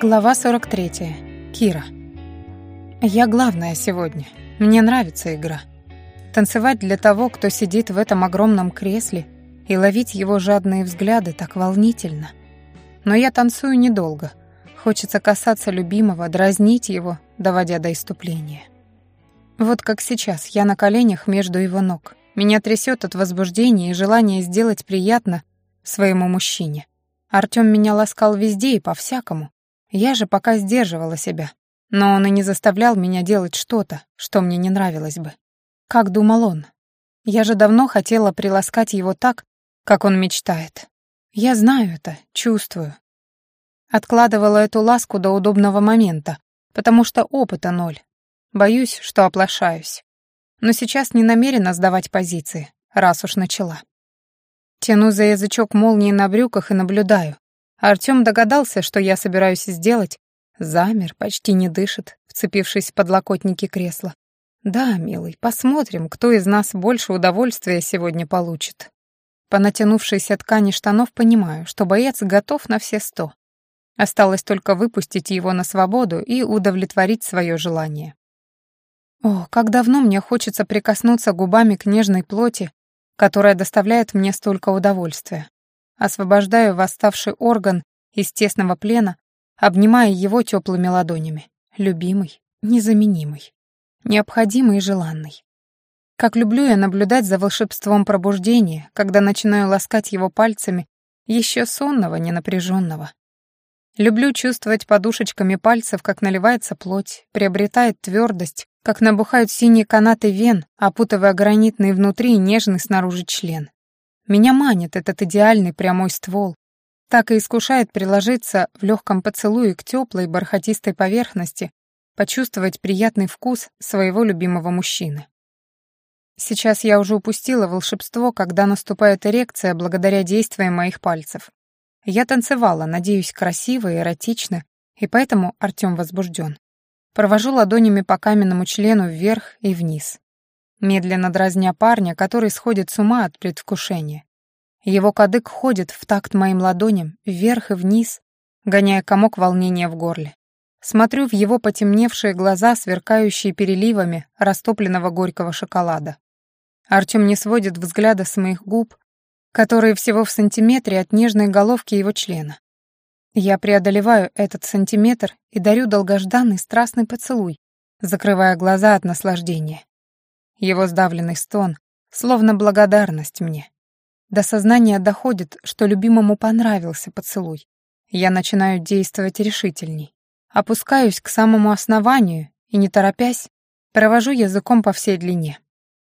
Глава 43. Кира. Я главная сегодня. Мне нравится игра. Танцевать для того, кто сидит в этом огромном кресле, и ловить его жадные взгляды так волнительно. Но я танцую недолго. Хочется касаться любимого, дразнить его, доводя до иступления. Вот как сейчас, я на коленях между его ног. Меня трясет от возбуждения и желания сделать приятно своему мужчине. Артём меня ласкал везде и по-всякому. Я же пока сдерживала себя. Но он и не заставлял меня делать что-то, что мне не нравилось бы. Как думал он? Я же давно хотела приласкать его так, как он мечтает. Я знаю это, чувствую. Откладывала эту ласку до удобного момента, потому что опыта ноль. Боюсь, что оплошаюсь. Но сейчас не намерена сдавать позиции, раз уж начала. Тяну за язычок молнии на брюках и наблюдаю, Артём догадался, что я собираюсь сделать, замер, почти не дышит, вцепившись в подлокотники кресла. Да, милый, посмотрим, кто из нас больше удовольствия сегодня получит. По натянувшейся ткани штанов понимаю, что боец готов на все сто. Осталось только выпустить его на свободу и удовлетворить свое желание. О, как давно мне хочется прикоснуться губами к нежной плоти, которая доставляет мне столько удовольствия. Освобождаю восставший орган из тесного плена, обнимая его теплыми ладонями. Любимый, незаменимый, необходимый и желанный. Как люблю я наблюдать за волшебством пробуждения, когда начинаю ласкать его пальцами, еще сонного, ненапряженного. Люблю чувствовать подушечками пальцев, как наливается плоть, приобретает твердость, как набухают синие канаты вен, опутывая гранитный внутри и нежный снаружи член. Меня манит этот идеальный прямой ствол, так и искушает приложиться в легком поцелуе к теплой бархатистой поверхности, почувствовать приятный вкус своего любимого мужчины. Сейчас я уже упустила волшебство, когда наступает эрекция благодаря действиям моих пальцев. Я танцевала, надеюсь, красиво и эротично, и поэтому Артём возбужден. Провожу ладонями по каменному члену вверх и вниз медленно дразня парня, который сходит с ума от предвкушения. Его кадык ходит в такт моим ладоням, вверх и вниз, гоняя комок волнения в горле. Смотрю в его потемневшие глаза, сверкающие переливами растопленного горького шоколада. Артём не сводит взгляда с моих губ, которые всего в сантиметре от нежной головки его члена. Я преодолеваю этот сантиметр и дарю долгожданный страстный поцелуй, закрывая глаза от наслаждения. Его сдавленный стон, словно благодарность мне. До сознания доходит, что любимому понравился поцелуй. Я начинаю действовать решительней. Опускаюсь к самому основанию и, не торопясь, провожу языком по всей длине.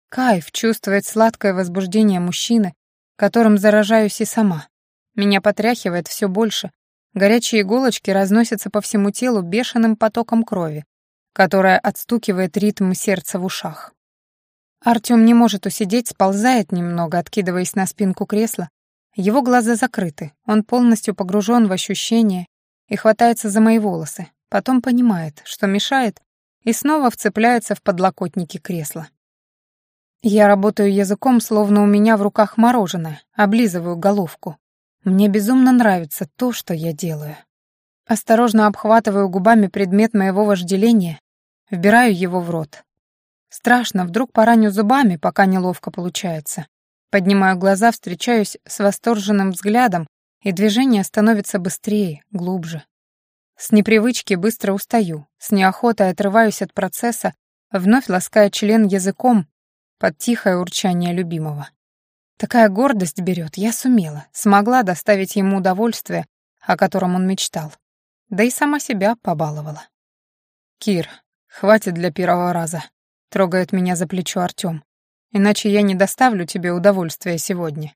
Кайф чувствует сладкое возбуждение мужчины, которым заражаюсь и сама. Меня потряхивает все больше. Горячие иголочки разносятся по всему телу бешеным потоком крови, которая отстукивает ритм сердца в ушах. Артём не может усидеть, сползает немного, откидываясь на спинку кресла. Его глаза закрыты, он полностью погружен в ощущения и хватается за мои волосы. Потом понимает, что мешает, и снова вцепляется в подлокотники кресла. Я работаю языком, словно у меня в руках мороженое, облизываю головку. Мне безумно нравится то, что я делаю. Осторожно обхватываю губами предмет моего вожделения, вбираю его в рот. Страшно, вдруг пораню зубами, пока неловко получается. Поднимаю глаза, встречаюсь с восторженным взглядом, и движение становится быстрее, глубже. С непривычки быстро устаю, с неохотой отрываюсь от процесса, вновь лаская член языком под тихое урчание любимого. Такая гордость берет, я сумела, смогла доставить ему удовольствие, о котором он мечтал. Да и сама себя побаловала. «Кир, хватит для первого раза», Трогает меня за плечо Артём. Иначе я не доставлю тебе удовольствия сегодня.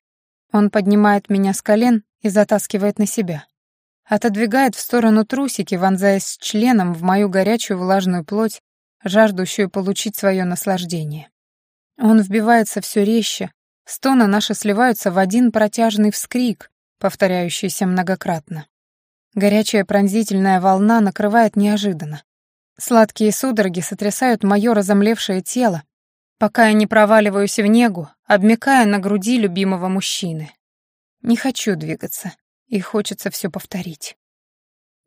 Он поднимает меня с колен и затаскивает на себя. Отодвигает в сторону трусики, вонзаясь членом в мою горячую влажную плоть, жаждущую получить свое наслаждение. Он вбивается все резче, стоны наши сливаются в один протяжный вскрик, повторяющийся многократно. Горячая пронзительная волна накрывает неожиданно. Сладкие судороги сотрясают мое разомлевшее тело, пока я не проваливаюсь в негу, обмякая на груди любимого мужчины. Не хочу двигаться, и хочется все повторить.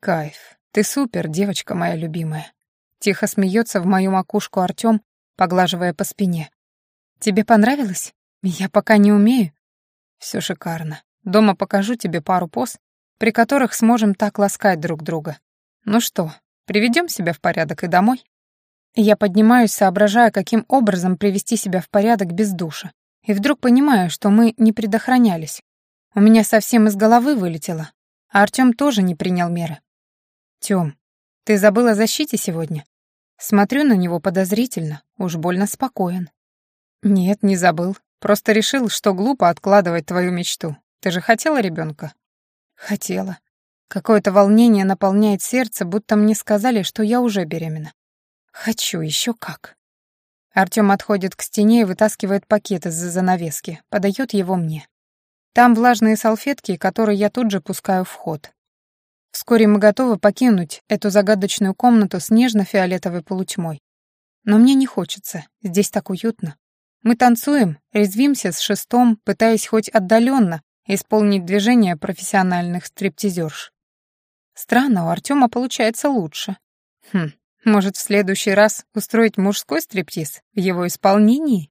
Кайф. Ты супер, девочка моя любимая. Тихо смеется в мою макушку Артём, поглаживая по спине. Тебе понравилось? Я пока не умею. Все шикарно. Дома покажу тебе пару поз, при которых сможем так ласкать друг друга. Ну что, приведем себя в порядок и домой? Я поднимаюсь, соображая, каким образом привести себя в порядок без душа. И вдруг понимаю, что мы не предохранялись. У меня совсем из головы вылетело, а Артём тоже не принял меры. Тём, ты забыл о защите сегодня? Смотрю на него подозрительно, уж больно спокоен. Нет, не забыл. Просто решил, что глупо откладывать твою мечту. Ты же хотела ребенка? Хотела. Какое-то волнение наполняет сердце, будто мне сказали, что я уже беременна. Хочу еще как. Артём отходит к стене и вытаскивает пакет из-за занавески, подает его мне. Там влажные салфетки, которые я тут же пускаю в ход. Вскоре мы готовы покинуть эту загадочную комнату с нежно-фиолетовой полутьмой. Но мне не хочется, здесь так уютно. Мы танцуем, резвимся с шестом, пытаясь хоть отдаленно исполнить движения профессиональных стриптизерш. Странно, у Артема получается лучше. Хм, может, в следующий раз устроить мужской стриптиз в его исполнении?